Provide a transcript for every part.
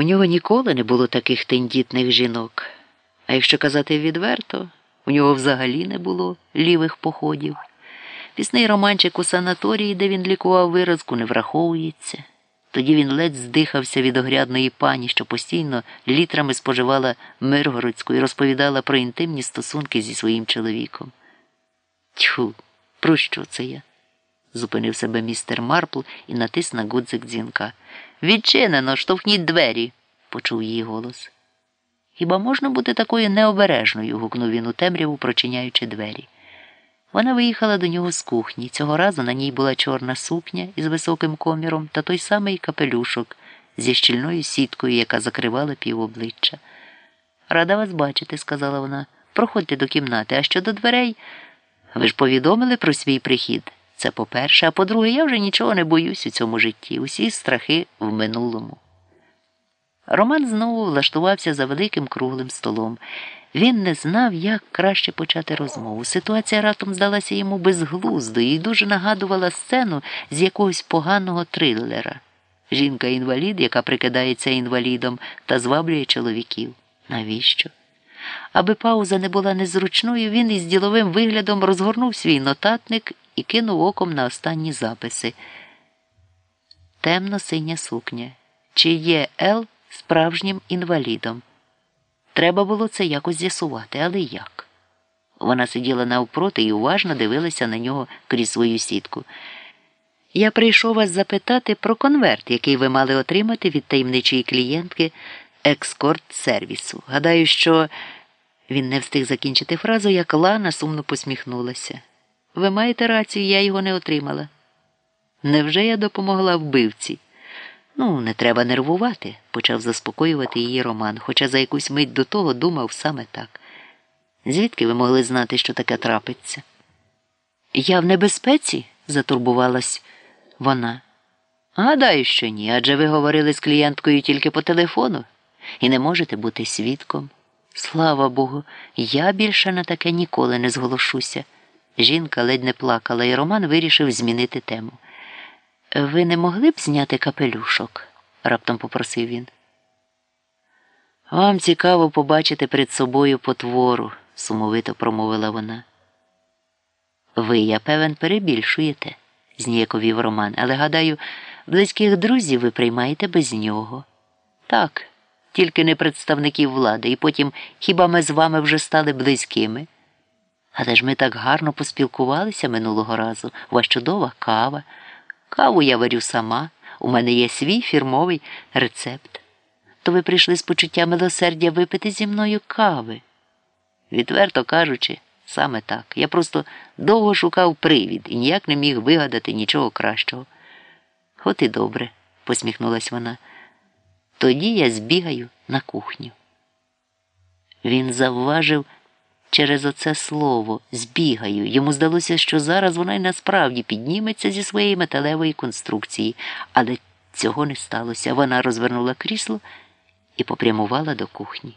У нього ніколи не було таких тендітних жінок. А якщо казати відверто, у нього взагалі не було лівих походів. Пісний романчик у санаторії, де він лікував виразку, не враховується. Тоді він ледь здихався від огрядної пані, що постійно літрами споживала Миргородську і розповідала про інтимні стосунки зі своїм чоловіком. Тьху, про що це я? Зупинив себе містер Марпл і натис на гудзик дзвінка. Відчинено, штовхніть двері, почув її голос. Хіба можна бути такою необережною? гукнув він у темряву, прочиняючи двері. Вона виїхала до нього з кухні. Цього разу на ній була чорна сукня із високим коміром та той самий капелюшок зі щільною сіткою, яка закривала пів обличчя. Рада вас бачити, сказала вона. Проходьте до кімнати, а щодо дверей. Ви ж повідомили про свій прихід. Це по-перше, а по-друге, я вже нічого не боюсь у цьому житті. Усі страхи в минулому. Роман знову влаштувався за великим круглим столом. Він не знав, як краще почати розмову. Ситуація раптом здалася йому безглуздою і дуже нагадувала сцену з якогось поганого трилера. Жінка-інвалід, яка прикидається інвалідом та зваблює чоловіків. Навіщо? Аби пауза не була незручною, він із діловим виглядом розгорнув свій нотатник і кинув оком на останні записи. Темно синя сукня. Чи є Ел справжнім інвалідом? Треба було це якось з'ясувати, але як? Вона сиділа навпроти і уважно дивилася на нього крізь свою сітку. Я прийшов вас запитати про конверт, який ви мали отримати від таємничої клієнтки екскорт сервісу. Гадаю, що він не встиг закінчити фразу, як Лана сумно посміхнулася. Ви маєте рацію, я його не отримала. Невже я допомогла вбивці? Ну, не треба нервувати, почав заспокоювати її Роман, хоча за якусь мить до того думав саме так. Звідки ви могли знати, що таке трапиться? Я в небезпеці? затурбувалась вона. Гадаю, що ні, адже ви говорили з клієнткою тільки по телефону і не можете бути свідком. Слава Богу, я більше на таке ніколи не зголошуся. Жінка ледь не плакала, і Роман вирішив змінити тему. Ви не могли б зняти капелюшок? раптом попросив він. Вам цікаво побачити перед собою потвору, сумовито промовила вона. Ви, я певен, перебільшуєте, зніяковів Роман, але гадаю, близьких друзів ви приймаєте без нього. Так, тільки не представників влади, і потім хіба ми з вами вже стали близькими? Але ж ми так гарно поспілкувалися минулого разу. У вас чудова кава. Каву я варю сама, у мене є свій фірмовий рецепт. То ви прийшли з почуття милосердя випити зі мною кави. Відверто кажучи, саме так. Я просто довго шукав привід і ніяк не міг вигадати нічого кращого. От і добре, посміхнулась вона. Тоді я збігаю на кухню. Він завважив через оце слово збігаю. Йому здалося, що зараз вона й насправді підніметься зі своєї металевої конструкції, але цього не сталося. Вона розвернула крісло і попрямувала до кухні.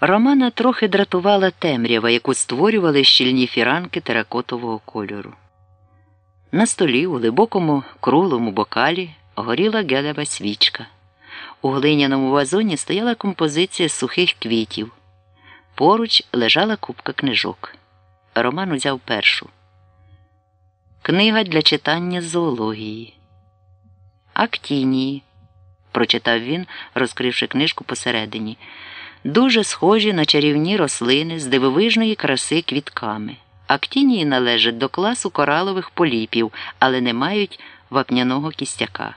Романа трохи дратувала темрява, яку створювали щільні фіранки теракотового кольору. На столі у глибокому круглому бокалі горіла гелева свічка. У глиняному вазоні стояла композиція сухих квітів. Поруч лежала купка книжок. Роман узяв першу. Книга для читання зоології. Актінії, прочитав він, розкривши книжку посередині. Дуже схожі на чарівні рослини з дивовижної краси квітками. Актінії належать до класу коралових поліпів, але не мають вапняного кістяка.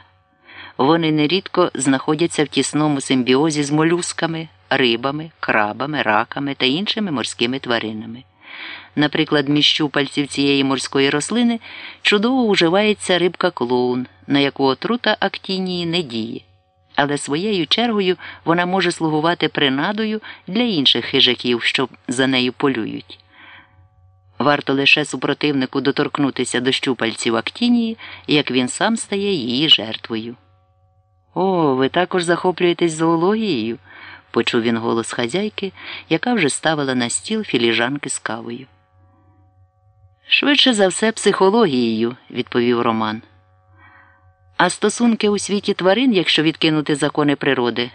Вони нерідко знаходяться в тісному симбіозі з молюсками, рибами, крабами, раками та іншими морськими тваринами. Наприклад, між щупальців цієї морської рослини чудово уживається рибка клоун, на яку отрута актінії не діє. Але своєю чергою вона може слугувати принадою для інших хижаків, що за нею полюють. Варто лише супротивнику доторкнутися до щупальців актінії, як він сам стає її жертвою. О, ви також захоплюєтесь зоологією, почув він голос хазяйки, яка вже ставила на стіл філіжанки з кавою. Швидше за все, психологією, відповів Роман. А стосунки у світі тварин, якщо відкинути закони природи,